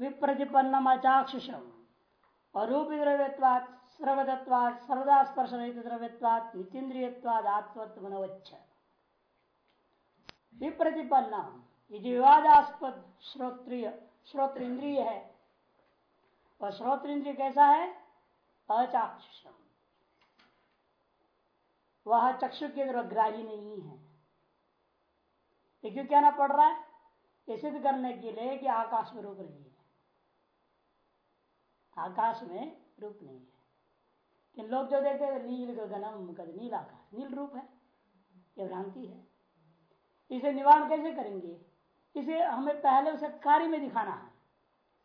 विप्रतिपन्नम अचाक्षुषम अरूपी द्रव्यवाद सर्वदत्वाद सर्वदा स्पर्श रहित द्रव्यवाद नितिन्द्रियवाद आत्मत्व मनोवच्छ विप्रतिपन्ना यदि विवादास्पद श्रोत्रिय श्रोत्र इंद्रिय है और श्रोत्र इंद्रिय कैसा है? अचाक्षुषम। वह चक्षु के अंदर ग्राही नहीं है। ये क्यों कहना पड़ रहा है? ये सिद्ध करने के लिए कि आकाश में रूप रही है। आकाश में रूप नहीं है। कि लोग जो देखते हैं, नील गगनम कद नील आकाश, नील रूप है। ये भ्रांति है। इसे निवारण कैसे करेंगे? इसे हमें पहले उसे कार्य में दिखाना है।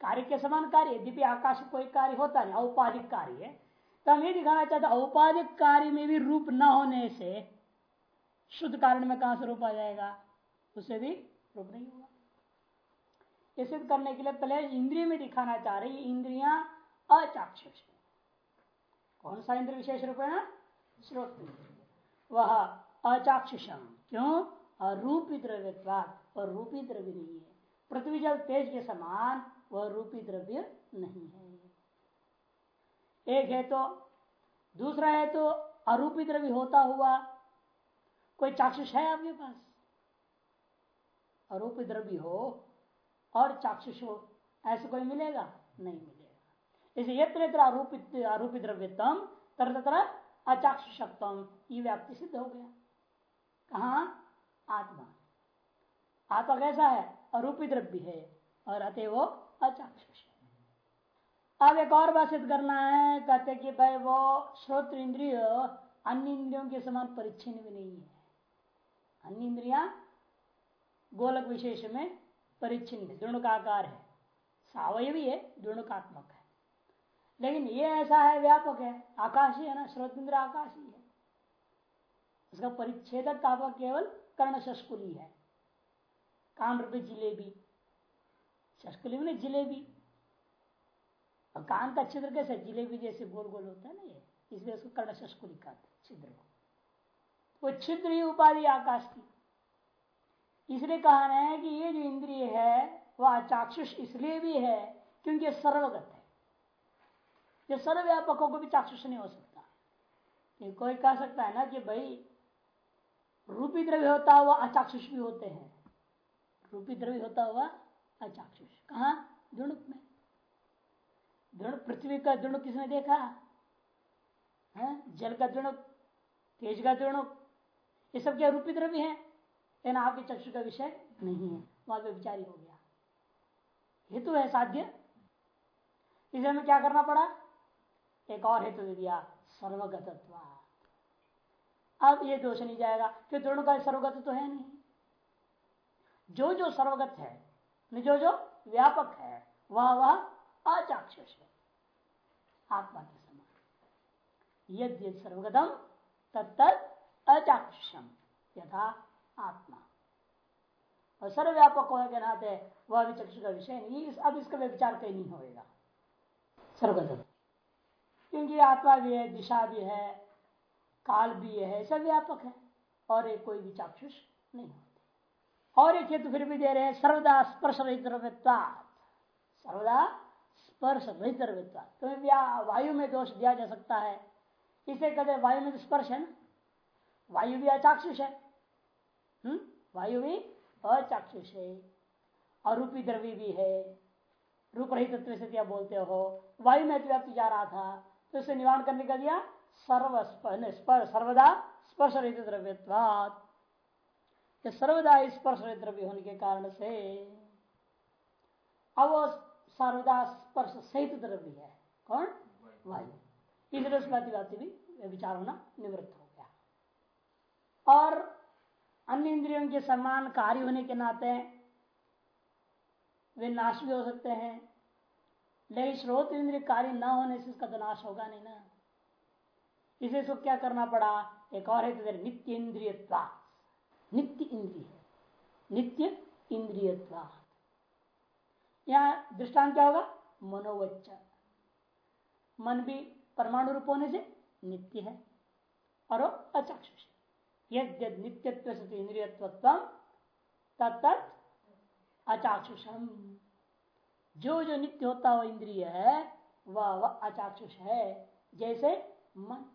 कार्य के समान कार्य यद्यपि आकाश कोई कार्य होता नहीं। औपाधिक कार्य है। तो हम ये दिखाना चाहते औपाधिक कार्य में भी रूप न होने से शुद्ध कारण में कहा से रूप आ जाएगा? उसे भी रूप नहीं होगा। ये सिद्ध करने के लिए पहले इंद्रिय में दिखाना चाह रही इंद्रिया अचाक्षुष कौन सा इंद्र विशेष रूप है? ना श्रोत वह अचाक्षुषम क्यों? अरूपी द्रव्यवाद और रूपी द्रव्य नहीं है। पृथ्वी जल तेज के समान, वह रूपी द्रव्य नहीं है। एक है तो दूसरा है तो अरूपी द्रव्य होता हुआ। कोई चाक्षुष है आपके पास? अरूपी द्रव्य हो, और चाक्षुष हो, ऐसे कोई मिलेगा? नहीं मिलेगा। इसे आरोपित द्रव्यतम तर तत्र अचाक्षुषत्म ये व्याप्ति सिद्ध हो गया। कहा? आत्मा। आत्मा कैसा है? अरूपी द्रव्य है और अतः वो अचाक्षुष। अब एक और बात सिद्ध करना है। कहते कि भाई वो श्रोत्र इंद्रिय अन्य इंद्रियों के समान परिच्छिन्न भी नहीं है। अन्य इंद्रिया गोलक विशेष में परिच्छिन्न दृणुकाकार है। सावयवी है दृणुकात्मक है। लेकिन ये ऐसा है, व्यापक है। आकाशी है ना श्रोत आकाशी है। उसका परिच्छेदक केवल कर्ण शस्कुली है। कान रूपी जिलेबी। शस्कुली में जिलेबी। और कान का छिद्र कैसे जिलेबी जैसे गोल गोल होता है ना ये। इसलिए उसको कर्ण शस्कुली कहते छिद्र को। वो छिद्र ही उपाधि आकाश की। इसलिए कहा है कि ये जो इंद्रिय है, वह चाक्षुष इसलिए भी है क्योंकि सर्वगत है। ये सर्वव्यापकों को भी चाक्षुष नहीं हो सकता। कि कोई कह सकता है ना कि भाई, रूपी द्रव्य होता हुआ अचाक्षुष भी होते हैं। रूपी द्रव्य होता हुआ अचाक्षुष। कहा? दुणुक में। दुणुक पृथ्वी का दुणुक किसने देखा? है? जल का दुणुक तेज का दुणुक ये सब क्या रूपी द्रव्य है? लेकिन आपके चक्षु का विषय नहीं है। वहाँ पे विचारी हो गया। हेतु है साध्य। इसे हमें क्या करना पड़ा? एक और हेतु दे दिया, सर्वगतत्व। अब ये दोष नहीं जाएगा कि दोनों का सर्वगत तो है नहीं। जो जो सर्वगत है जो जो व्यापक है, वह वह अचाक्षुष है। आत्मा के समान। यद सर्वगतम तत्त अचाक्षुषम, यथा आत्मा। और सर्वव्यापक होने के नाते वह भी चक्षु का विषय नहीं अब इसका विचार कहीं नहीं होगा सर्वगत क्योंकि आत्मा भी है, दिशा भी है, काल भी है सब व्यापक है। और एक कोई भी चाक्षुष नहीं होती। और एक हेतु फिर भी दे रहे हैं, सर्वदा स्पर्श रहित सर्वदा स्पर्श रहित तो वायु में दोष दिया जा सकता है। इसे कहते वायु में तो स्पर्श है वायु भी अचाक्षुष है। हम्म? वायु भी अचाक्षुष है। अरूपी द्रव्य भी है। रूप रहित बोलते हो? वायु में व्याप्ति जा रहा था। तो इसे निवारण करने का दिया सर्व सर्वदा स्पर्श रहित द्रव्यवाद सर्वदा स्पर्श रहित द्रव्य होने के कारण से अब सर्वदा स्पर्श सहित द्रव्य है। कौन? वायु। इसलिए उसका भी विचार होना निवृत्त हो गया। और अन्य इंद्रियों के समान कार्य होने के नाते वे नाश भी हो सकते हैं लेकिन स्रोत इंद्रिय कार्य न होने से उसका तो नाश होगा नहीं ना। इसे इसको क्या करना पड़ा? एक और है तो नित्य इंद्रिय नित्य इंद्रिय नित्य इंद्रियत्वा यहाँ दृष्टांत क्या होगा? मनोवच्च। मन भी परमाणु रूप होने से नित्य है, और अचाक्षुष यद नित्यत्व से इंद्रियत्व तत्त अचाक्षुषम। जो जो नित्य होता हुआ इंद्रिय है, वह वह अचाक्षुष है, जैसे मन।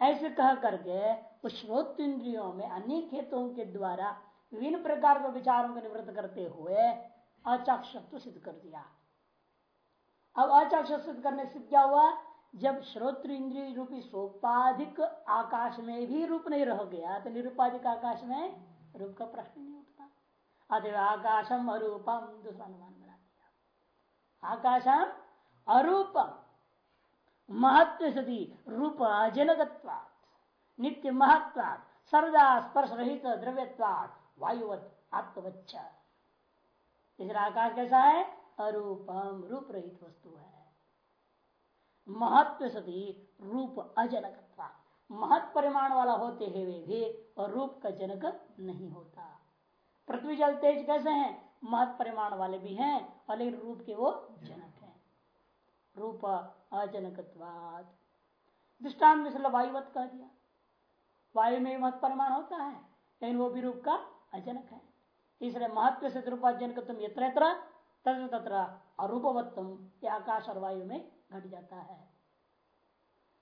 ऐसे कह करके उस श्रोत इंद्रियों में अनेक हेतुओं के द्वारा विभिन्न प्रकार के विचारों को निवृत्त करते हुए अचाक्षत्व सिद्ध कर दिया। अब अचाक्ष सिद्ध करने से क्या हुआ? जब श्रोत्र इंद्रिय रूपी सोपाधिक आकाश में भी रूप नहीं रह गया तो निरूपाधिक आकाश में रूप का प्रश्न नहीं अतः आकाशम अरूपम दूसरा अनुमान बना दिया। आकाशम अरूपम। महत्व सदी रूप अजनकत्वात् नित्य महत्वात्। सर्वदा स्पर्श रहित द्रव्यवाद वायुवत आत्मवच्छ। तीसरा आकाश कैसा है? अरूपम। रूप रहित वस्तु है। महत्व सदी रूप अजनक महत परिमाण वाला होते हुए भी और रूप का जनक नहीं होता। पृथ्वी जल तेज कैसे हैं? महत परिमाण वाले भी हैं और लेकिन रूप के वो जनक हैं। रूप अजनकवाद दृष्टान में वायुवत कह दिया। वायु में महत परिमाण होता है, लेकिन वो भी रूप का अजनक है। इसलिए महत्व से रूपाजनक तुम यत्र तत्र अरूपवत्तम आकाश और वायु में घट जाता है।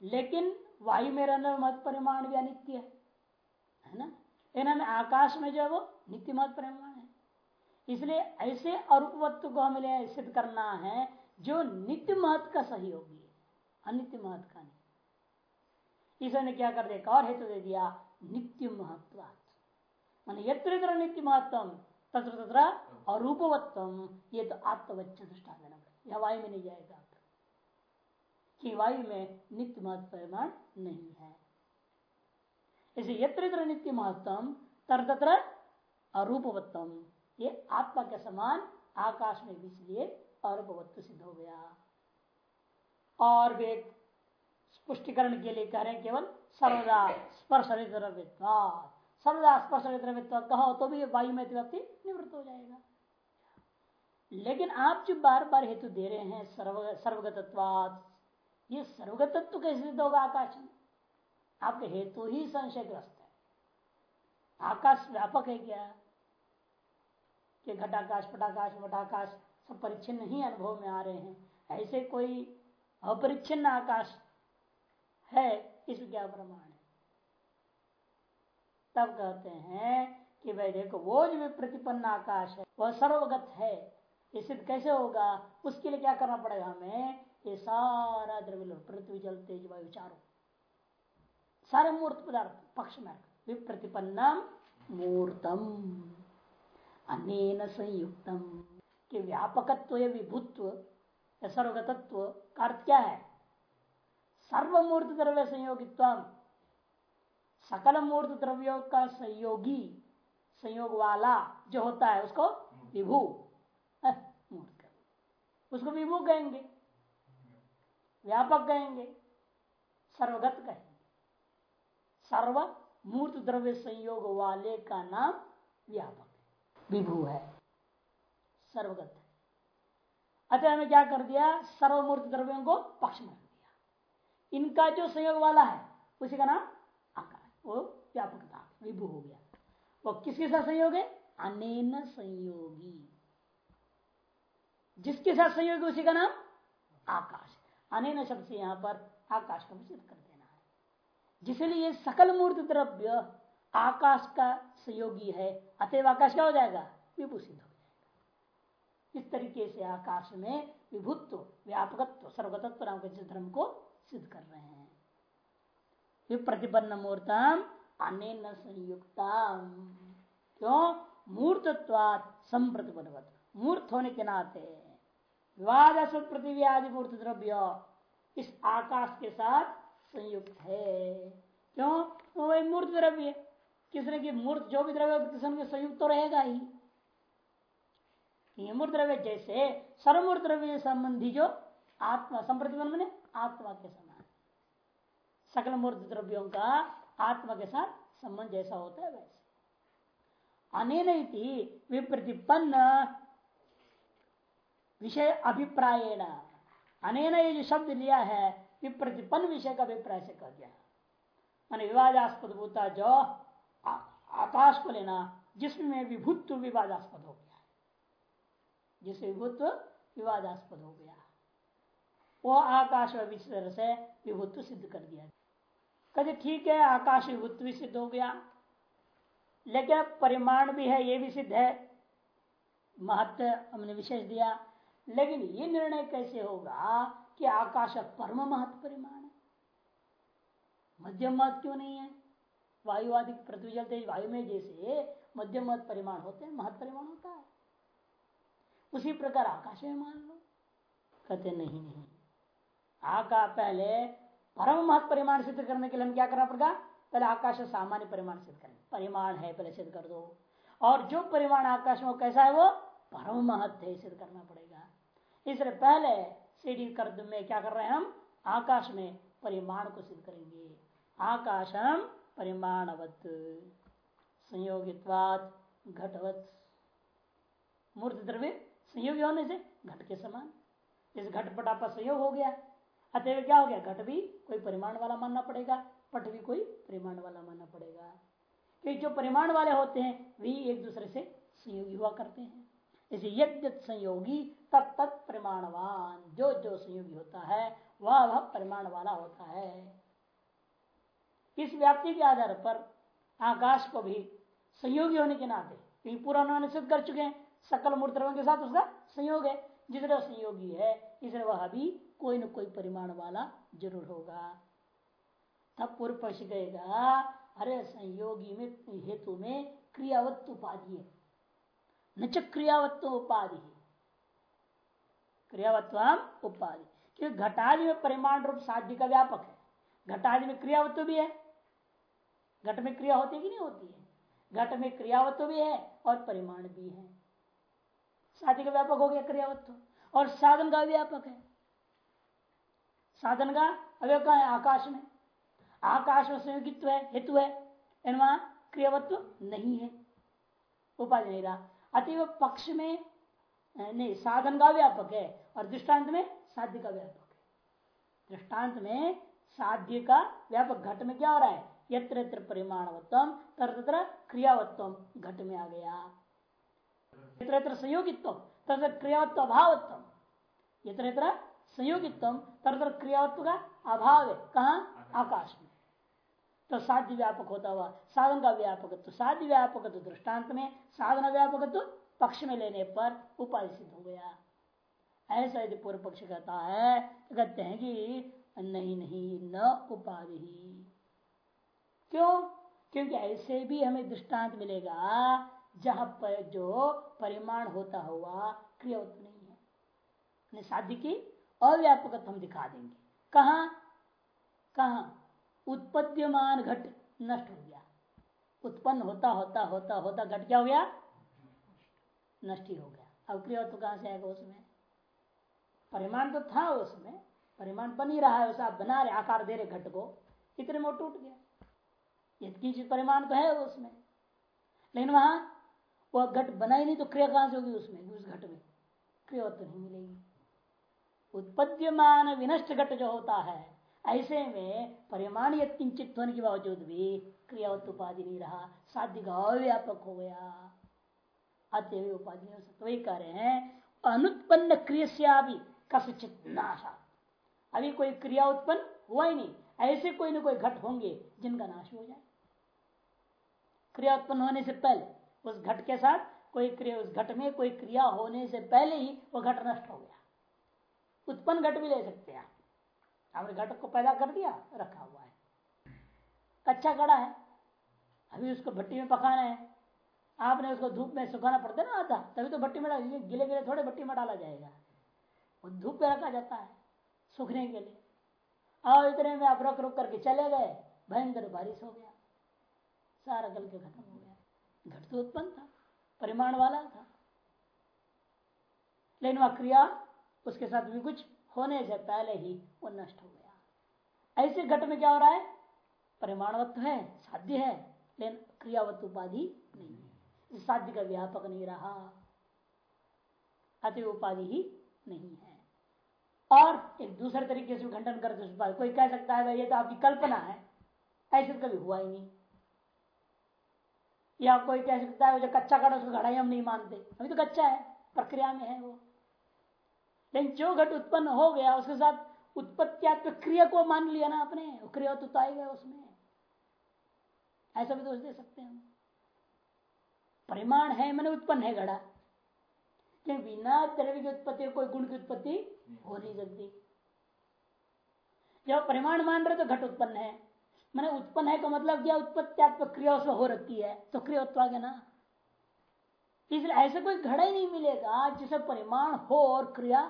लेकिन वायु में रहने मत परिमाण भी अनित्य है है ना? लेकिन आकाश में जो है वो नित्य मत परिमाण है। इसलिए ऐसे अरूपवत्व को हमें सिद्ध करना है जो नित्य महत्व का सहयोगी है अनित्य महत्व का नहीं। इसने क्या कर दिया? और हेतु दे दिया नित्य महत्व मान यत्र नित्य महत्व तत्र तत्र अरूपवत्तम, ये तो आत्मवच्च दृष्टा देना यह वायु में नहीं जाएगा। कि वायु में नित्य महत्व परिमाण नहीं है। इसे यत्र नित्य महत्तम तर तत्र अरूपवत्तम। ये आत्मा के समान आकाश में भी इसलिए अरूपवत्व सिद्ध हो गया। और वे पुष्टिकरण के लिए कह रहे केवल सर्वदा स्पर्श सर्वदा स्पर्श कहो तो भी वायु में व्यक्ति निवृत्त हो जाएगा। लेकिन आप जो बार बार हेतु दे रहे हैं सर्व सर्वगतत्वाद ये सर्वगतत्व कैसे सिद्ध होगा आकाश में? आपके हेतु ही संशयग्रस्त है। आकाश व्यापक है क्या? कि घटाकाश, पटाकाश मटाकाश सब परिच्छिन्न ही अनुभव में आ रहे हैं। ऐसे कोई अपरिच्छिन्न आकाश है इस क्या प्रमाण है? तब कहते हैं कि भाई देखो, वो जो प्रतिपन्न आकाश है, वह सर्वगत है। ये कैसे होगा? उसके लिए क्या करना पड़ेगा हमें? ये सारा द्रव्य पृथ्वी, जल, तेज, वायु, चारों। सारे मूर्त पदार्थ पक्ष में विप्रतिपन्नम मूर्तम। अनेन संयुक्तम के व्यापकत्व या विभुत्व सर्वगतत्व का अर्थ क्या है। सर्वमूर्त द्रव्य संयोगित्व सकल मूर्त द्रव्यों का संयोगी संयोग वाला जो होता है, उसको विभू। मूर्त उसको विभू कहेंगे। व्यापक कहेंगे। सर्वगत कहेंगे। सर्व मूर्त द्रव्य संयोग वाले का नाम व्यापक विभू है। सर्वगत अतः हमें क्या कर दिया? सर्वमूर्त द्रव्यों को पक्ष में रख दिया। इनका जो संयोग वाला है, उसी का नाम आकार वो व्यापकता विभू हो गया। वो किसके साथ संयोग है? अनेन संयोगी। जिसके साथ संयोग उसी का नाम आकाश अनेन शब्द से यहाँ पर आकाश को कर है जिसलिए सकल मूर्त द्रव्य आकाश का सहयोगी है, अतएव आकाश क्या हो जाएगा? विभू सिद्ध हो जाएगा। इस तरीके से आकाश में विभुत्व, व्यापकत्व सर्वगतत्व नाम के धर्म को सिद्ध कर रहे हैं। प्रतिपन्न मूर्तम अनेन संयुक्ता क्यों? मूर्तत्वाद संप्रतिपन्नवत मूर्त होने के नाते विवाद पृथ्वी आदि मूर्त द्रव्य इस आकाश के साथ संयुक्त है। क्यों? तो वही मूर्त द्रव्य किसने की मूर्त, जो भी द्रव्य के संयुक्त तो रहेगा ही। मूर्त द्रव्य जैसे सर्वमूर्त द्रव्य संबंधी जो आत्मा, संप्रतिबंध मैंने आत्मा के समान। सकल मूर्त द्रव्यों का आत्मा के साथ संबंध जैसा होता है वैसे। अनेन विप्रतिपन्न विषय अभिप्रायण। अनेन ये जो शब्द लिया है विप्रतिपन्न विषय का अभिप्राय से कह दिया। मान विवादास्पद होता जो आकाश को लेना, जिसमें विभुत्व विवादास्पद हो गया। जिससे विभुत्व विवादास्पद हो गया। वो आकाश विचार से विभुत्व सिद्ध कर दिया। कहते, ठीक है, आकाश विभुत्व सिद्ध हो गया। लेकिन परिमाण भी है, ये भी सिद्ध है। महत्व हमने विशेष दिया। लेकिन ये निर्णय कैसे होगा? कि आकाश परम महत्व परिमाण है। मध्यम महत्व क्यों नहीं है? वायुवादी पृथ्वी जलते वायु में जैसे मध्यम महत्व परिमाण होते हैं महत्व परिमाण होता है। उसी प्रकार आकाश में मान लो। कहते नहीं नहीं। आका पहले परम महत्व परिमाण सिद्ध करने के लिए हम क्या करना पड़ेगा पहले आकाश सामान्य परिमाण सिद्ध करें। परिमाण है, पहले सिद्ध कर दो। और जो परिमाण आकाश में कैसा है वो? परम महत्व है, सिद्ध करना पड़ेगा। इसलिए पहले सीढ़ी कर में। क्या कर रहे हैं हम? आकाश में परिमाण को सिद्ध करेंगे। आकाशम परिमाणवत। संयोगित्वात घटवत। मूर्त द्रव्य संयोग होने से घट के समान। इस घटपट आपका संयोग हो गया। अतः क्या हो गया? घट भी कोई परिमाण वाला मानना पड़ेगा। पट भी कोई परिमाण वाला मानना पड़ेगा। क्योंकि जो परिमाण वाले होते हैं, वे एक दूसरे से संयोगी हुआ करते हैं। इसे यज्ञ संयोगी तत् परिमाणवान, जो जो संयोगी होता है, वह वह परिमाण वाला होता है। इस व्याप्ति के आधार पर आकाश को भी संयोगी होने के नाते, क्योंकि पूरा उन्होंने सिद्ध कर चुके हैं, सकल मूर्त के साथ उसका संयोग है। जिसने संयोगी है इसलिए वह भी कोई न कोई परिमाण वाला ज़रूर होगा। तब पूर्व पक्ष कहेगा, अरे, संयोगी में, हेतु में क्रियावत्त उपाधि है। न क्रियावत्व उपाधि। क्रियावत्व उपाधि। क्योंकि घटादि में परिमाण रूप साध्य का व्यापक है। घटादि में क्रियावत्व भी है। घट में क्रिया होती कि नहीं होती है? घट में क्रियावत्व भी है और परिमाण भी है। साध्य का व्यापक हो गया क्रियावत्व। और साधन का व्यापक है। साधन का अवय का है? आकाश में। आकाश में संयोगित्व है, हेतु है। क्रियावत्व नहीं है। उपाधि नहीं रहा। अतिव पक्ष में नहीं, साधन का व्यापक है और दृष्टांत में साध्य का व्यापक है। दृष्टांत में साध्य का व्यापक घट में क्या हो रहा है? यत्र यत्र परिमाणवत्तम तर क्रियावत्तम घट में आ गया। यत्र यत्र संयोगित्व तर क्रियावत्व अभावत्व यत्र यत्र संयोगित्व तर क्रियावत्व का अभाव है। कहा? आकाश में। तो साध्य व्यापक होता हुआ, साधन का व्यापक तो साध्य व्यापक तो दृष्टांत में, साधन व्यापक तो पक्ष में लेने पर उपाय सिद्ध हो गया। ऐसा यदि पूर्व पक्ष कहता है तो कहते हैं कि नहीं नहीं, न उपाधि। क्यों? क्योंकि ऐसे भी हमें दृष्टांत मिलेगा, जहाँ पर जो परिमाण होता हुआ क्रिया नहीं है। साध्य की अव्यापक हम दिखा देंगे। कहा? कहा? उत्पद्यमान घट नष्ट हो गया। उत्पन्न होता होता होता होता घट क्या हो गया? नष्ट ही हो गया। अब क्रिया तो कहाँ से आएगा उसमें? परिमाण तो था उसमें, परिमाण बन ही रहा है वैसा आप बना रहे, आकार दे रहे घट को, इतने में टूट गया। चीज़ परिमाण तो है उसमें। लेकिन वहाँ, वह घट बना ही नहीं तो क्रिया कहाँ से होगी उसमें? उस घट में। क्रिया तो नहीं मिलेगी। उत्पद्यमान विनष्ट घट जो होता है ऐसे में परिमाण किंचित होने के बावजूद भी क्रियावत उपाधि नहीं रहा साध्य का अव्यापक हो गया। अतः उपाधि नहीं हो सकता वही कह रहे हैं, अनुत्पन्न क्रिया भी कसचित नाशा। अभी कोई क्रिया उत्पन्न हुआ ही नहीं, ऐसे कोई ना कोई घट होंगे जिनका नाश हो जाए। क्रिया उत्पन्न होने से पहले उस घट के साथ कोई क्रिया, उस घट में कोई क्रिया होने से पहले ही वो घट नष्ट हो गया। उत्पन्न घट भी ले सकते हैं आपने घट को पैदा कर दिया, रखा हुआ है। कच्चा कड़ा है। अभी उसको भट्टी में पकाना है। आपने उसको धूप में सुखाना पड़ता ना आता तभी तो भट्टी में गिले गिले थोड़े भट्टी में डाला जाएगा। वो धूप में रखा जाता है, सूखने के लिए। और इतने में आप रख रुक करके चले गए। भयंकर बारिश हो गया। सारा गल के खत्म हो गया। घट तो उत्पन्न था, परिमाण वाला था। लेकिन वह क्रिया, उसके साथ भी कुछ होने से पहले ही वो नष्ट हो गया। ऐसे घट में क्या हो रहा है? परिमाणवत्व है, साध्य है, लेकिन क्रियावत्व उपाधि नहीं है। साध्य का व्यापक नहीं रहा। अति उपाधि ही नहीं है। और एक दूसरे तरीके से खंडन करते कोई कह सकता है, भाई, ये तो आपकी कल्पना है। ऐसे तो कभी हुआ ही नहीं। या कोई कह सकता है जो कच्चा कड़ा उसको घड़ा हम नहीं मानते। अभी तो कच्चा है, प्रक्रिया में है वो। लेकिन जो घट उत्पन्न हो गया, उसके साथ उत्पत्तियात्मक क्रिया को मान लिया ना आपने क्रिया तो आएगा उसमें। ऐसा भी दोष दे सकते हैं परिमाण है मैंने उत्पन्न है घड़ा। कि बिना द्रव्य की उत्पत्ति कोई गुण की उत्पत्ति हो नहीं सकती। जब परिमाण मान रहे तो घट उत्पन्न है। मैंने उत्पन्न है का मतलब क्या? उत्पत्तियात्मक क्रिया उसमें हो रखी है तो क्रिया उत्पा गया ना। इसलिए ऐसे कोई घड़ा ही नहीं मिलेगा जिसे परिमाण हो और क्रिया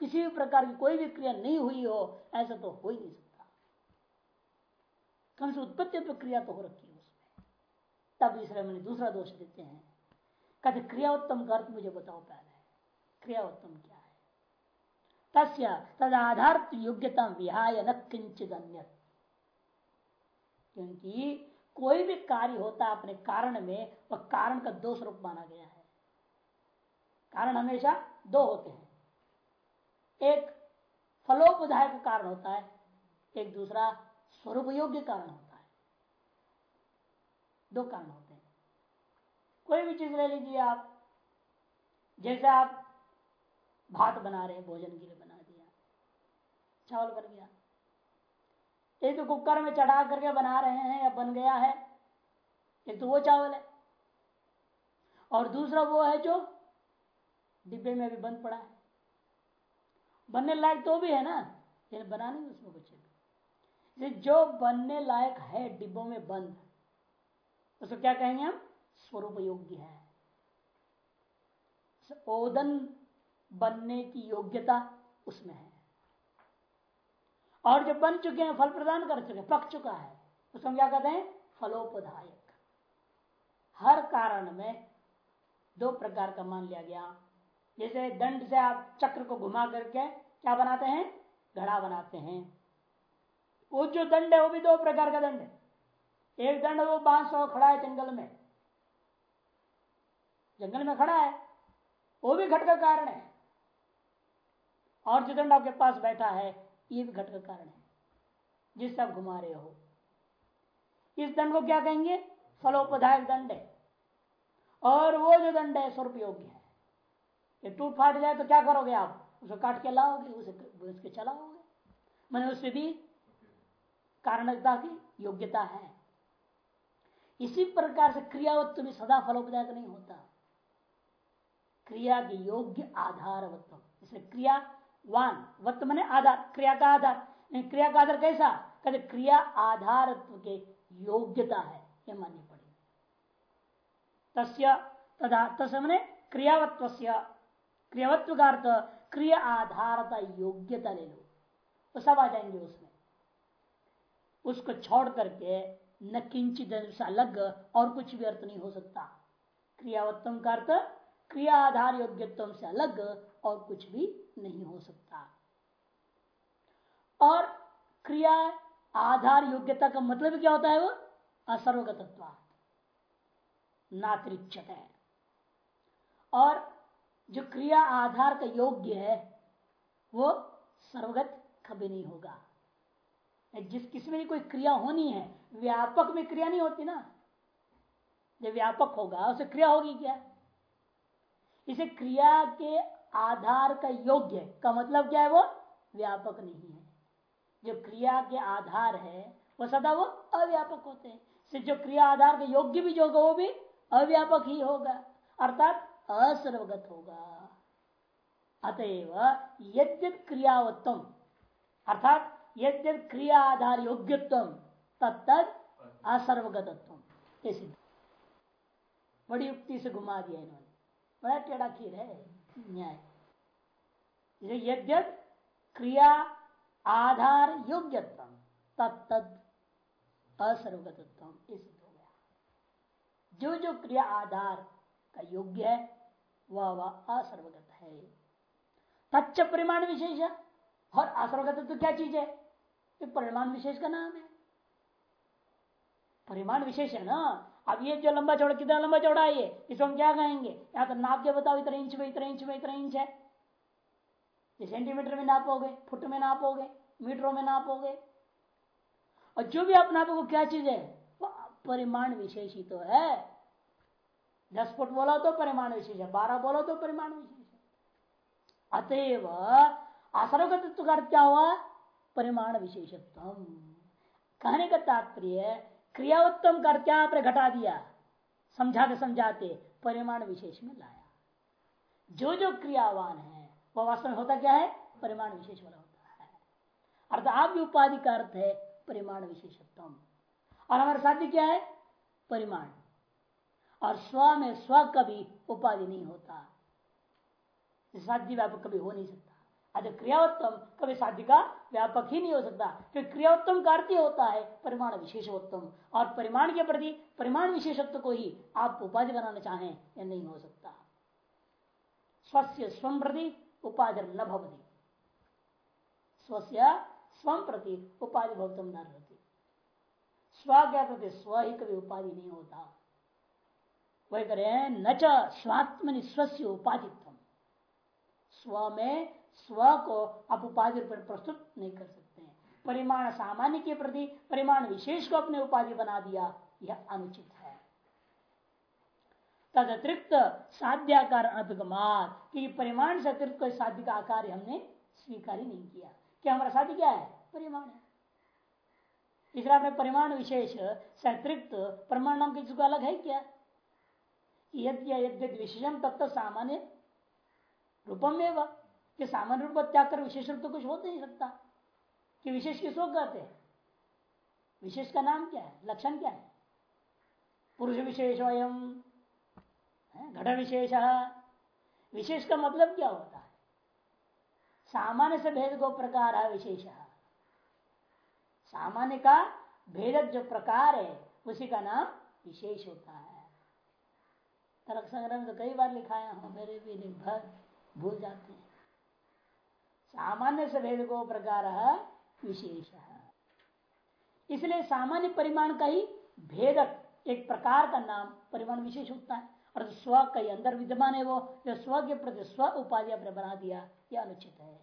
किसी भी प्रकार की कोई भी क्रिया नहीं हुई हो, ऐसा तो हो ही नहीं सकता। कम से उत्पत्ति क्रिया तो हो रखी है उसमें। तब इसलिए मैंने दूसरा दोष देते हैं। कहते क्रियावत्तम का अर्थ मुझे बताओ पहले। क्रियावत्तम क्या है? तस्य तद आधार योग्यता विहाय न किंचित अन्य क्योंकि कोई भी कार्य होता है अपने कारण में, वह कारण का दो स्वरूप माना गया है। कारण हमेशा दो होते हैं। एक फलोपदायक कारण होता है, एक दूसरा स्वरूप योग्य कारण होता है। दो कारण होते हैं। कोई भी चीज़ ले लीजिए आप, जैसे आप भात बना रहे हैं, भोजन के लिए बना दिया, चावल बन गया, एक तो कुकर में चढ़ा करके बना रहे हैं या बन गया है, एक तो वो चावल है, और दूसरा वो है जो डिब्बे में अभी बंद पड़ा है। बनने लायक तो भी है ना? लेकिन बना नहीं उसमें कुछ जो बनने लायक है, डिब्बों में बंद। उसको क्या कहेंगे हम? स्वरूप योग्य है। ओदन बनने की योग्यता उसमें है। और जो बन चुके हैं, फल प्रदान कर चुके पक चुका है, उसको हम क्या कहते हैं? फलोपदायक। हर कारण में दो प्रकार का मान लिया गया। जैसे दंड से आप चक्र को घुमा करके क्या बनाते हैं? घड़ा बनाते हैं। वो जो दंड है, वो भी दो प्रकार का दंड है। एक दंड वो बाँस और खड़ा है जंगल में। जंगल में खड़ा है, वो भी घट का कारण है। और जो दंड आपके पास बैठा है, ये भी घट का कारण है जिससे आप घुमा रहे हो। इस दंड को क्या कहेंगे? फलोपदायक दंड है। और वो जो दंड है, स्वरूप योग्य है। ये टूट फाट जाए तो क्या करोगे आप? उसे काट के लाओगे, उसे उसके चलाओगे। मैंने उससे भी कारणता की, योग्यता है। इसी प्रकार से क्रियावत्व भी सदा फलोपदायक नहीं होता। क्रिया के योग्य आधारवत्व इसलिए क्रिया वान, वत्त मने आधार, क्रिया का आधार। क्रिया का आधार कैसा? कहते क्रिया आधारत्व के योग्यता है यह माननी पड़ेगी। तस्य तथा तस्मने क्रियावत्व क्रियावत्व का अर्थ क्रिया आधारता योग्यता ले लो वो सब आ जाएँगे उसमें। उसको छोड़ करके न किंचित अलग और कुछ भी अर्थ नहीं हो सकता। क्रियावत्तम का अर्थ क्रिया आधार योग्यत्व से अलग और कुछ भी नहीं हो सकता। और क्रिया आधार योग्यता का मतलब क्या होता है वो? असर्वगतत्व नातृक्षत है और जो क्रिया आधार का योग्य है, वो सर्वगत कभी नहीं होगा। जिस किसी में कोई क्रिया होनी है, व्यापक में क्रिया नहीं होती ना। जब व्यापक होगा, उसे क्रिया होगी क्या? इसे क्रिया के आधार का योग्य का मतलब क्या है वो? व्यापक नहीं है। जो क्रिया के आधार है, वो सदा वो अव्यापक होते हैं। जो क्रिया आधार के योग्य भी जो होगा, वो भी अव्यापक ही होगा। अर्थात असर्वगत होगा। अतएव यद्य क्रियावत्तम अर्थात यद्य क्रिया आधार योग्यत्व तत्त असर्वगतत्व। बड़ी युक्ति से घुमा दिया इन्होंने। बड़ा टेढ़ा खीर है। न्याय। यद्यत क्रिया आधार योग्यत्व तत्त असर्वगतत्व सिद्ध हो गया। जो जो क्रिया आधार का योग्य है वह वह, असर्वगत है। तच्च परिमाण विशेष है। और असर्वगत तो क्या चीज़ है? ये परिमाण विशेष का नाम है। परिमाण विशेष है ना? अब ये जो लंबा चौड़ा, कितना लंबा चौड़ा है ये? इसको हम क्या कहेंगे? या तो नाप के बताओ, इतना इंच में, इतना इंच में, इतना इंच है। ये सेंटीमीटर में नापोगे, फुट में नापोगे, मीटरों में नापोगे। और जो भी आप नापोगे क्या चीज़ है? परिमाण विशेष ही तो है। दस फुट बोला तो परिमाण विशेष है, बारह बोला तो परिमाण विशेष है। अतएव असर्वगत का क्या हुआ परिमाण विशेषत्व। कहने का तात्पर्य क्रियावत्तम कर क्या आपने घटा दिया, समझाते समझाते परिमाण विशेष में लाया। जो जो क्रियावान है वह वास्तव में होता क्या है? परिमाण विशेष वाला होता है। अर्थात आप उपाधि का अर्थ है परिमाण विशेषत्व। और हमारे साथ भी क्या है? परिमाण। और स्व में स्व कभी उपाधि नहीं होता। साध्य व्यापक कभी हो नहीं सकता। अगर क्रियावत्तम कभी साध्य का व्यापक ही नहीं हो सकता। फिर क्रियावत्तम का अर्थ होता है परिमाण विशेषोत्तम और परिमाण के प्रति परिमाण विशेषत्व को ही आप उपाधि बनाना चाहें यह नहीं हो सकता। स्वस्य स्व प्रति उपाधि न भवती। स्वस्य स्वम प्रति उपाधि भवतम न रहती स्व के प्रति स्व ही कभी उपाधि नहीं होता। वही करें, न च स्वात्मनि स्वस्य उपाधित्व स्व में स्व को आप उपाधि पर प्रस्तुत नहीं कर सकते हैं। परिमाण सामान्य के प्रति, परिमाण विशेष को अपने उपाधि बना दिया, यह अनुचित है। तद अतिरिक्त साध्याकार अभिगमात, कि परिमाण से अतिरिक्त कोई साध्य का आकार हमने स्वीकार ही नहीं किया। क्या हमारा साध्य क्या है? परिमाण है। इसलिए आपने परिमाण विशेष से अतिरिक्त, परिमाण नाम किसी को अलग है क्या? यद्य यद्य विशेषम तत्व सामान्य रूपम में कि सामान्य रूप त्याग कर विशेष रूप तो कुछ हो नहीं सकता। कि विशेष किसको कहते हैं? विशेष का नाम क्या है? लक्षण क्या है? पुरुष विशेष वयम घट विशेष। विशेष का मतलब क्या होता है? सामान्य से भेद को प्रकार है विशेष। सामान्य का भेद जो प्रकार है, उसी का नाम विशेष होता है। तर्क संग्रह तो कई बार लिखाया हूँ मेरे भी भूल जाते हैं। सामान्य से भेद को प्रकार विशेष इसलिए सामान्य परिमाण का ही भेदक एक प्रकार का नाम परिमाण विशेष होता है। और स्व का अंदर विद्यमान है वो, जो स्व के प्रति स्व उपाधि अपने बना दिया यह अनुचित है।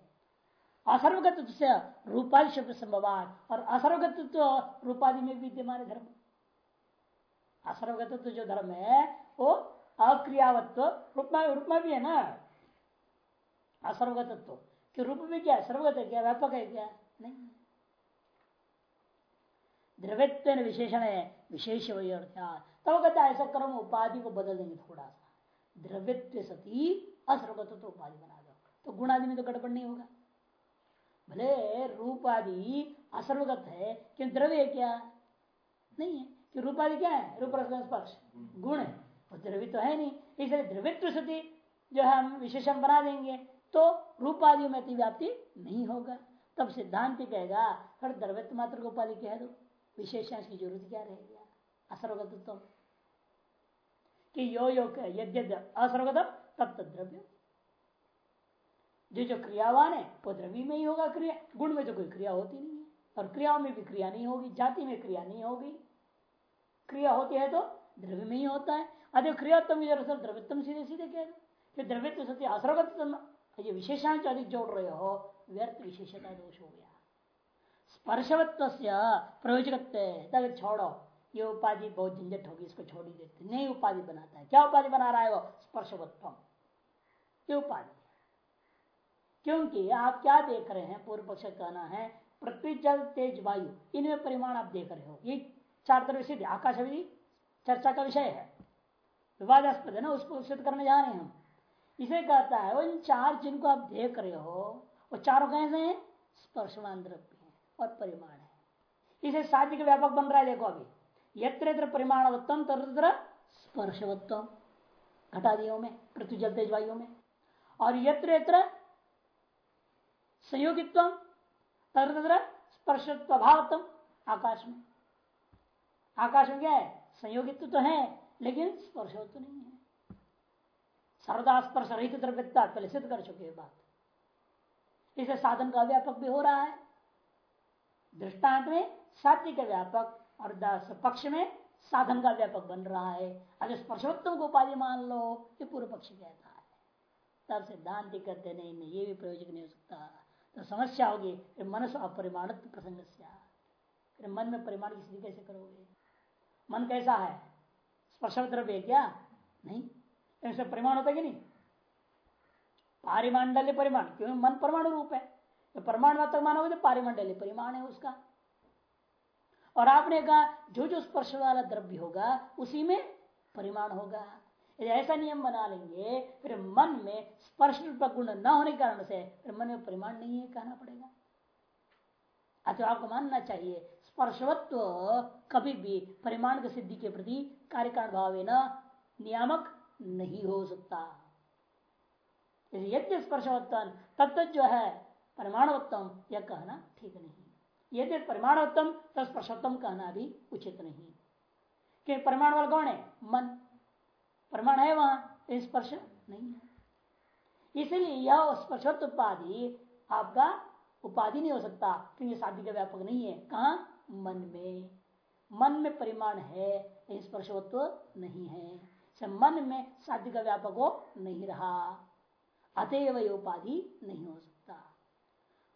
असर्वगत से रूपाधि शब्द संभवान और असर्वगत रूपाधि में विद्यमान धर्म। असर्वगत जो धर्म है, वो अक्रियावत्व रूप में रूप में भी है ना असर्वगतत्व कि रूप में क्या सर्वगत है क्या? व्यापक है क्या? नहीं। द्रव्यत्व विशेषण है, विशेष वही अर्थात तब है, ऐसा कर्म उपाधि को बदल देंगे थोड़ा सा द्रव्यत्व सती असर्वगत तो उपाधि बना दो। तो गुणादि में तो गड़बड़ नहीं होगा। भले रूप आदि असर्वगत है क्यों द्रव्य क्या? नहीं है। कि रूपादि क्या है? रूप स्पर्श गुण है। और द्रव्य तो है नहीं। इसलिए द्रवित्व सती जो है हम विशेषण बना देंगे तो रूपादि में व्याप्ति नहीं होगा। तब सिद्धांत कहेगा, हर द्रव्य मात्र को उपाधि कह दो। विशेषांश की ज़रूरत क्या रहेगी असर्वगत तो कि यो यो यद्य असर्वगत तत्व द्रव्य जो जो क्रियावान है, वो द्रव्य में ही होगा क्रिया। गुण में तो कोई क्रिया होती नहीं है। और क्रियाओं में भी क्रिया नहीं होगी, जाति में क्रिया नहीं होगी। क्रिया होती है तो द्रव्य में ही होता है। अधिक क्रियात्म द्रव्यत्म सीधे सीधे कह दो द्रव्यत्व सत्य असर्वगत ये विशेषांश अधिक जोड़ रहे हो, व्यर्थ विशेषता दोष हो गया। स्पर्शवत्व प्रयोजक छोड़ो। ये उपाधि बहुत झंझट होगी, इसको छोड़ ही देते। नहीं उपाधि बनाता है। क्या उपाधि बना रहा है वो? स्पर्शवत्व ये उपाधि क्योंकि आप क्या देख रहे हैं? पूर्व पक्ष कहना है, पृथ्वी, जल, तेज, वायु, इनमें परिमाण आप देख रहे हो। ये चार तरह से आकाश विधि चर्चा का विषय है। विवादास्पद है ना, उसको सिद्ध करने जा रहे हैं हम। इसे कहता है वो इन चार जिनको आप देख रहे हो, वो चारों कैसे हैं? स्पर्शवान द्रव्य है और परिमाण है। इसे साध्य के व्यापक बन रहा है, देखो अभी। यत्र यत्र परिमाणवत्तम तरह स्पर्शवत्तम। घटादियों में पृथ्वी जल तेज वायु में। और यत्र यत्र संयोगित्व तरह स्पर्शत्व भावत्म आकाश में। आकाश में क्या है? संयोगित्व तो है। लेकिन स्पर्शत्व नहीं है। सर्वदा स्पर्श रहित द्रव्यता पहले सिद्ध कर चुके बात। इसे साधन का व्यापक भी हो रहा है। दृष्टांत में साध्य का व्यापक और पक्ष में साधन का व्यापक बन रहा है। अगर स्पर्शोत्तम को उपाधि मान लो, ये पूर्व पक्ष कहता है। तब सिद्धांत कहते नहीं नहीं, ये भी प्रयोजक नहीं हो सकता। तो समस्या होगी फिर मन अपरिमाण प्रसंग मन में परिमाण की स्थिति कैसे करोगे? मन कैसा है? स्पर्श द्रव्य है क्या? नहीं। ऐसे परिमाण होता कि नहीं? पारिमांडल्य परिमाण क्यों मन परमाणु रूप है। तो परमाणु तक मानोगे तो पारिमंडल परिमाण है उसका। और आपने कहा, जो जो स्पर्श वाला द्रव्य होगा, उसी में परिमाण होगा। यदि ऐसा नियम बना लेंगे, फिर मन में स्पर्श गुण न होने के कारण से फिर मन में परिमाण नहीं है, कहना पड़ेगा। अथवा आपको मानना चाहिए स्पर्शवत्व कभी भी परिमाण की सिद्धि के प्रति कार्यकारण भाव नियामक नहीं हो सकता। यद्य स्पर्शवत्तन तब तक जो है परमाणुत्तम यह कहना ठीक नहीं। यदि परमाणुत्तम तो स्पर्शोत्तम कहना भी उचित नहीं। कि परमाणु वाला कौन है? मन। परमाणु है वहाँ स्पर्श नहीं है। इसलिए यह स्पर्शोत्त उपाधि आपका उपाधि नहीं हो सकता, क्योंकि शादी का व्यापक नहीं है। कहा? मन में। मन में परिमाण है स्पर्शोत्व नहीं है। मन में शादी का व्यापक हो नहीं रहा। अतएव उपाधि नहीं हो सकता।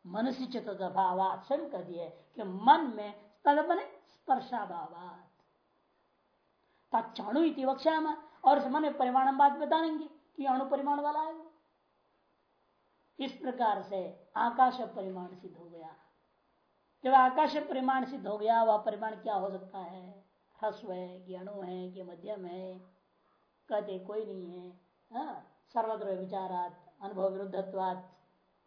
मनुष्य चित्त अभाव स्वयं कह दिए कि मन में तद बने स्पर्शाभावात। तणु वक्षा और इस मन में परिमाण बात बता देंगे कि अणु परिमाण वाला है इस प्रकार से आकाश परिमाण सिद्ध हो गया। जब आकाश परिमाण सिद्ध हो गया वह परिमाण क्या हो सकता है? ह्रस्व है कि अणु है कि मध्यम है? कहते कोई नहीं है। हाँ, सर्वत्र विचारात अनुभव विरुद्धत्वात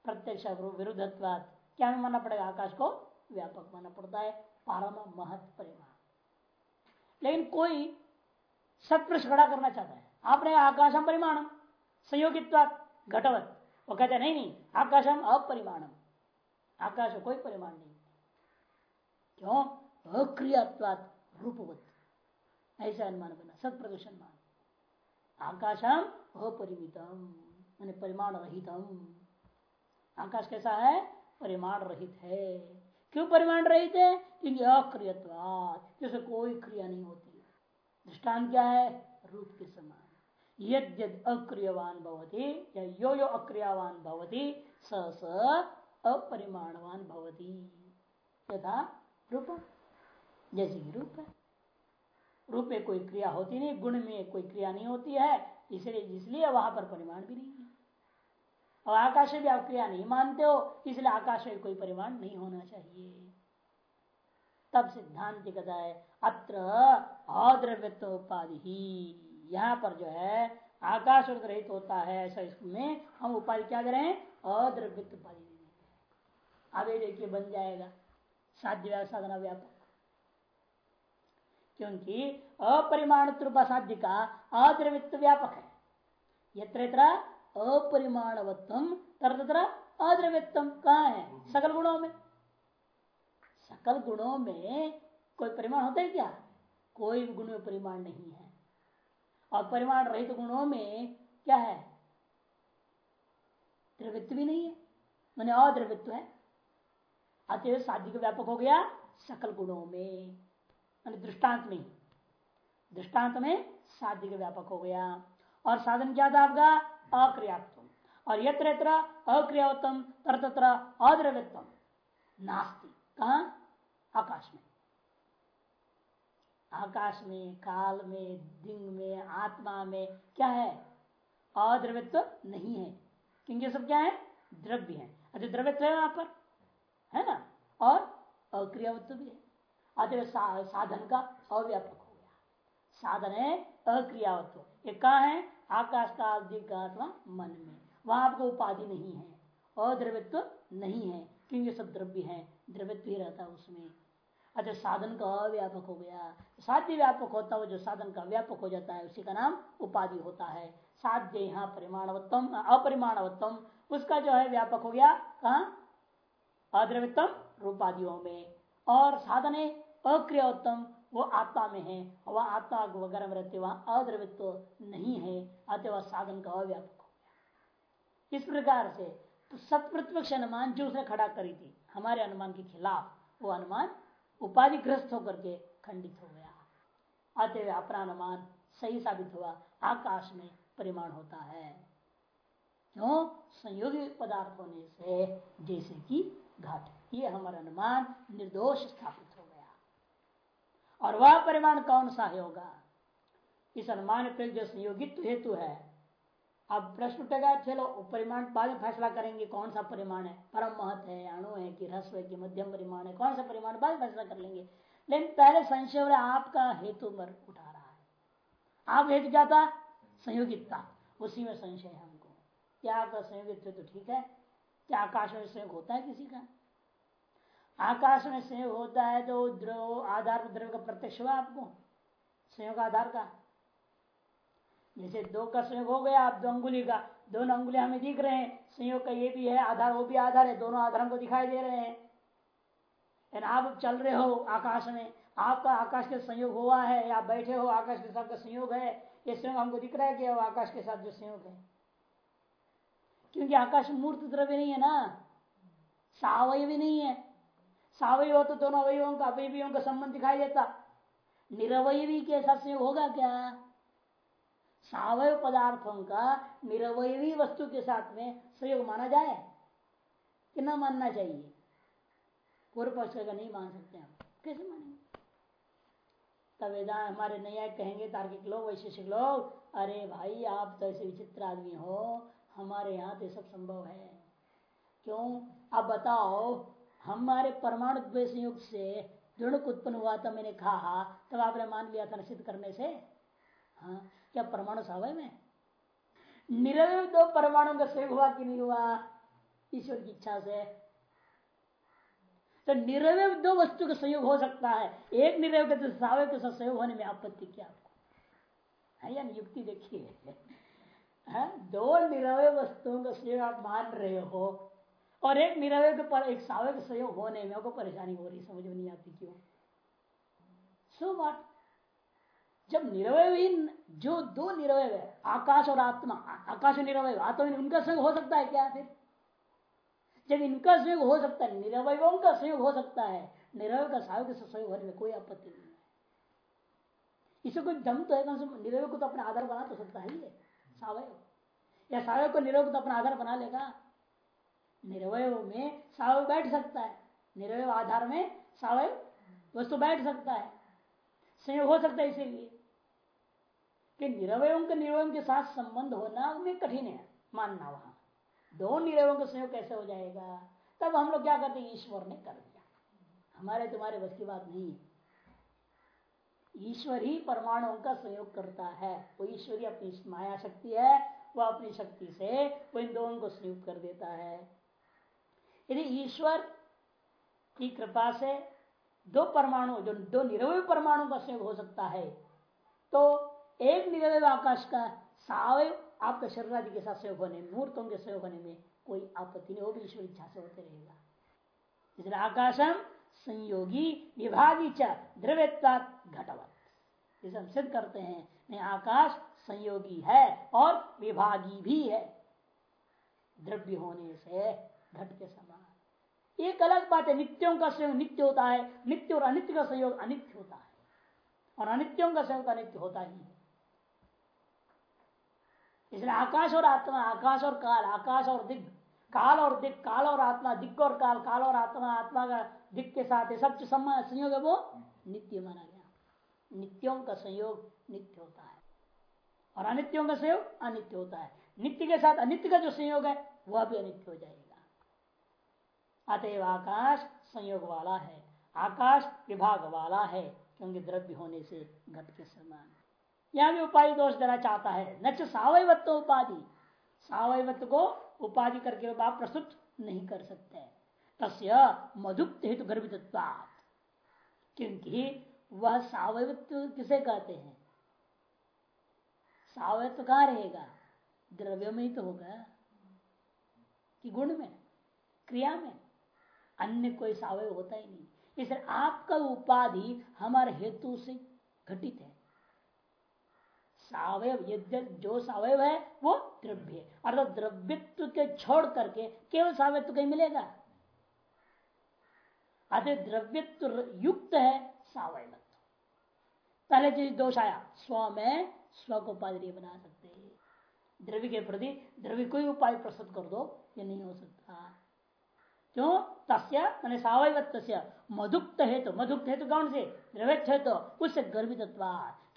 प्रत्यक्ष विरुद्धत्वात। क्या मानना पड़ेगा? आकाश को व्यापक मानना पड़ता है। परम महत परिमाण। लेकिन कोई सत्प्रश खड़ा करना चाहता है। आपने आकाशम परिमाणम संयोगित्वात घटवत। वो कहते नहीं नहीं आकाशम अपरिमाणम। आकाश कोई परिमाण नहीं। क्यों? अक्रियात्वात रूपवत। ऐसा अनुमान बना सत प्रदूषण मान। आकाशम अपरिमितम मैंने परिमाण रहितम आकाश कैसा है? परिमाण रहित है। क्यों परिमाण रहित है? क्योंकि अक्रियवाद जैसे कोई क्रिया नहीं होती। दृष्टांत क्या है? रूप के समान। यद यद अक्रियवान भवती, या यो यो अक्रियावान भवती स स अपरिमाणवान भवती। यथा रूप? जैसे रूप है। रूप में कोई क्रिया होती नहीं, गुण में कोई क्रिया नहीं होती है, इसलिए इसलिए वहाँ पर परिमाण भी नहीं है। और आकाश भी आप क्रिया नहीं मानते हो, इसलिए आकाश में कोई परिमाण नहीं होना चाहिए। तब सिद्धांत कहता है, अत्र अद्रव्यत्व उपाधि ही यहाँ पर जो है, आकाश और रहित होता है, ऐसा इसमें हम उपाधि क्या करें? अद्रव्यत्व उपाधि अब ये देखिए, बन जाएगा। साध्य साधना व्यापक। क्योंकि अपरिमाण साध्य का अद्रवित्व व्यापक है। यत्र अपरिमाणवत्तम तरत्र अद्रव्यत्म कहा है? सकल गुणों में। सकल गुणों में कोई परिमाण होता है क्या? कोई गुण में परिमाण नहीं है। और परिमाण रहित तो गुणों में क्या है? द्रवित्व भी नहीं है। मैंने अद्रवित्व है। अतः साध्य व्यापक हो गया सकल गुणों में दृष्टांत में। दृष्टांत में का व्यापक हो गया। और साधन क्या था आपका? अक्रियात्म और यत्र यत्र अक्रियावत्म तर तत्र अद्रव्यत्म नास्ति। कहा? आकाश में। आकाश में, काल में दिंग में, आत्मा में। क्या है? अद्रव्यत्व नहीं है। क्योंकि सब क्या है? द्रव्य है। अच्छा द्रव्यत्व है वहाँ पर? है ना? और अक्रियावत्व भी है। अतः सा, साधन का अव्यापक हो गया। साधन है अक्रियावत्व ये कहा है? आकाश का अथवा मन में। वहाँ आपको उपाधि नहीं है अद्रव्यत्व नहीं है क्योंकि सब द्रव्य है द्रव्यत्व ही रहता है उसमें। अच्छा साधन का अव्यापक हो गया। साध्य व्यापक होता है जो साधन का व्यापक हो जाता है उसी का नाम उपाधि होता है। साध्य यहाँ परिमाणवत्तम अपरिमाणवत्तम उसका जो है व्यापक हो गया कहा? अद्रव्यतम रूपादियों में। और साधने अक्रियोत्तम, वो आत्मा में है वह आत्मा वगैरह में रहते, वहाँ अद्रवित्व नहीं है, अतः वह साधन का अव्यापक हो गया। इस प्रकार से तो सत्प्रतिपक्ष अनुमान जो उसने खड़ा करी थी, हमारे अनुमान के खिलाफ, वो अनुमान उपाधिग्रस्त होकर के खंडित हो गया। अतः अपना अनुमान सही साबित हुआ, आकाश में परिमाण होता है। क्यों? संयोगी पदार्थ होने से, जैसे कि घट। ये हमारा अनुमान निर्दोष स्थापित हो गया। और वह परिमाण कौन सा होगा? इस अनुमान पर जो संयोगित्व हेतु है, अब प्रश्न उठेगा, चलो परिमाण बाद फैसला करेंगे कौन सा परिमाण है। परम महत है, अणु है कि रस्व है कि मध्यम परिमाण है, कौन सा परिमाण बाद फैसला कर लेंगे। लेकिन पहले संशय आपका हेतु मर उठा रहा है। आप हेतु क्या था? संयोगिकता उसी में संशय है हमको। क्या आपका संयोगित्व तो ठीक है। क्या आकाश में संयोग होता है किसी का? आकाश में संयोग होता है तो द्रव, आधार द्रव्य का प्रत्यक्ष हुआ आपको संयोग आधार का। जैसे दो का संयोग हो गया, आप दो अंगुली का, दोनों अंगुली हमें दिख रहे हैं संयोग का ये भी है, आधार वो भी आधार है, दोनों आधार हमको दिखाई दे रहे हैं। आप चल रहे हो आकाश में, आपका आकाश के संयोग हुआ है, या बैठे हो, आकाश के साथ का संयोग है, ये संयोग हमको दिख रहा है कि आकाश के साथ जो संयोग है। क्योंकि आकाश मूर्त द्रव्य नहीं है ना? सावय भी नहीं है। सावय हो तो दोनों अवयवों का, अवयवियों का संबंध दिखाई देता। निरवयवी के साथ संयोग होगा क्या? सावय पदार्थों का निरवयवी वस्तु के साथ में संयोग माना जाए। कि ना मानना चाहिए? पूर्व पक्ष का नहीं मान सकते हम कैसे मानेंगे? तब वेदांत हमारे नया कहेंगे, तार्किक लोग, वैशेषिक लोग, अरे भाई, आप तो ऐसे विचित्र आदमी हो। हमारे यहाँ तो सब संभव है। क्यों? अब बताओ, हमारे परमाणु संयुक्त से दृढ़ उत्पन्न हुआ था, मैंने कहा, तब आपने मान लिया था सिद्ध करने से। हाँ क्या परमाणु सवय में? निरवय दो परमाणु का सहयोग हुआ कि नहीं हुआ? ईश्वर की इच्छा से। तो निरवय दो वस्तु का संयोग हो सकता है। एक निरवय के तो सावय के साथ संयोग होने में आपत्ति क्या आपको। है या युक्ति देखिए। दो निरवय वस्तुओं का संयोग आप मान रहे हो और एक निरवय के पर, एक सावय का संयोग होने में आपको परेशानी हो रही समझ में नहीं आती क्यों? सो so वाट जब निरवय जो दो निरवय है, आकाश और आत्मा, आकाश और निरवय आत्मा उनका संयोग हो सकता है क्या फिर? जब इनका संयोग हो सकता है, निरवयों का संयोग हो सकता है निरवय का सावय के संयोग होने में कोई आपत्ति नहीं है। इसे कोई दम तो है निरवय को तो अपना आधार बना तो सकता ही है। सावय। या सावय को निरवय तो अपना आधार बना लेगा। निरवय में सावय बैठ सकता है। निरवय आधार में सावय वस्तु बैठ सकता है। संयोग हो सकता है इसीलिए। कि निरवयों के निरवयों के साथ संबंध होना उनमें कठिन है, मानना वहाँ। दो निरवयों का संयोग कैसे हो जाएगा? तब हम लोग क्या करते ईश्वर ने कर दिया। हमारे तुम्हारे बस की बात नहीं है। ईश्वर ही परमाणुओं का संयोग करता है। वो ईश्वर अपनी माया शक्ति है, वह अपनी शक्ति से वो इन दोनों को संयुक्त कर देता है। यदि ईश्वर की कृपा से दो परमाणु, जो दो निरवय परमाणु का संयोग हो सकता है तो एक निरवय आकाश का सावय आपका शरीर आदि के साथ सहयोग होने, मूर्तों के सहयोग होने में कोई आपत्ति नहीं वो भी ईश्वर इच्छा से होते रहेगा। इसलिए आकाशम संयोगी विभागी च घटवत। इसे हम सिद्ध करते हैं नहीं आकाश संयोगी है और विभागी भी है। द्रव्य होने से घट के समान। एक अलग बात है, नित्यों का संयोग नित्य होता है, नित्य और अनित्य का संयोग अनित्य होता है। और अनित्यों का संयोग अनित्य होता ही है। इसलिए आकाश और आत्मा, आकाश और काल, आकाश और दिग्ग, काल और दिक काल और आत्मा, दिग्ग और काल काल और आत्मा आत्मा का दिक के साथ है सब सम्मान संयोग है वो नित्य माना गया। नित्यों का संयोग नित्य होता है। और अनित्यों का संयोग अनित्य होता है। नित्य के साथ अनित्य का जो संयोग है, वह भी अनित्य हो जाएगा। अतएव आकाश संयोग वाला है। आकाश विभाग वाला है, क्योंकि द्रव्य होने से घट के समान। यहाँ भी उपाधि दोष देना चाहता है। न सावयवत्व उपाधि। सावयवत्व को उपाधि करके आप प्रस्तुत नहीं कर सकते। तस्य मधुक्त हेतु गर्भित क्योंकि वह सावयत्व किसे कहते हैं? सावयत्व कहा रहेगा? द्रव्य में ही तो होगा। कि गुण में? क्रिया में? अन्य कोई सावय होता ही नहीं। इसलिए आपका उपाधि हमारे हेतु से घटित है। सावय सावयव जो सावयव है, वो द्रव्य अर्थात द्रव्यत्व के छोड़ करके केवल सावयत्व कहीं मिलेगा? अतः द्रव्यत्व युक्त है सावयवत्व। पहले जो दोष आया, स्व में स्व को उपाधि बना सकते। द्रव्य के प्रति, द्रव्य कोई उपाय प्रस्तुत कर दो, ये नहीं हो सकता। क्यों? तस्य, मैंने सावयवत्व मधुक्त हेतु। मधुक्त हेतु कौन से? द्रव्य हेतु। उससे गर्भित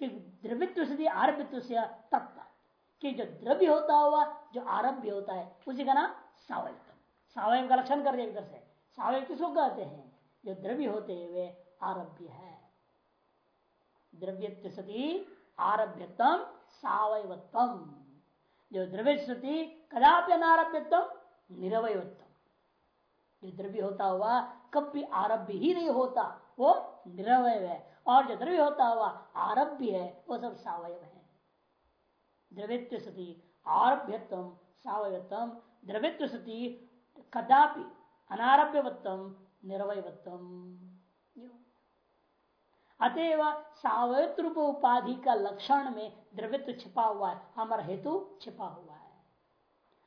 द्रवित्व से आरभ्य से तत्व कि जो द्रव्य होता हुआ, जो आरभ्य होता है, उसी का नाम सावयव सावयव का लक्षण कर दिया इधर से। किसको कहते हैं? जो द्रव्य होते हुए आरभ्य है। द्रव्य सती आरभ्यतम सावयवत्म जो द्रव्य सती कदापि अनारभ्यतम निरवयत्म जो द्रव्य होता हुआ कभी आरभ्य ही नहीं होता, वो निरवय है। और जो द्रव्य होता हुआ आरभ्य है, वो सब सावयव है। द्रवित्व सती आरभ्यतम सावयतम द्रवित्व सती कदापि अनारभ्यवत्तम अतएव सावयत रूप उपाधि का लक्षण में द्रवित्व छिपा हुआ है हमारा हेतु छिपा हुआ है।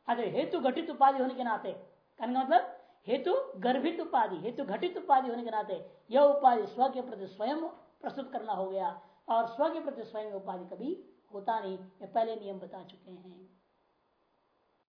अतः हेतु घटित उपाधि होने के नाते कहने का मतलब हेतु गर्भित उपाधि हेतु घटित उपाधि होने के नाते यह उपाधि स्व के प्रति स्वयं प्रस्तुत करना हो गया और स्व के प्रति स्वयं उपाधि कभी होता नहीं ये पहले नियम बता चुके हैं।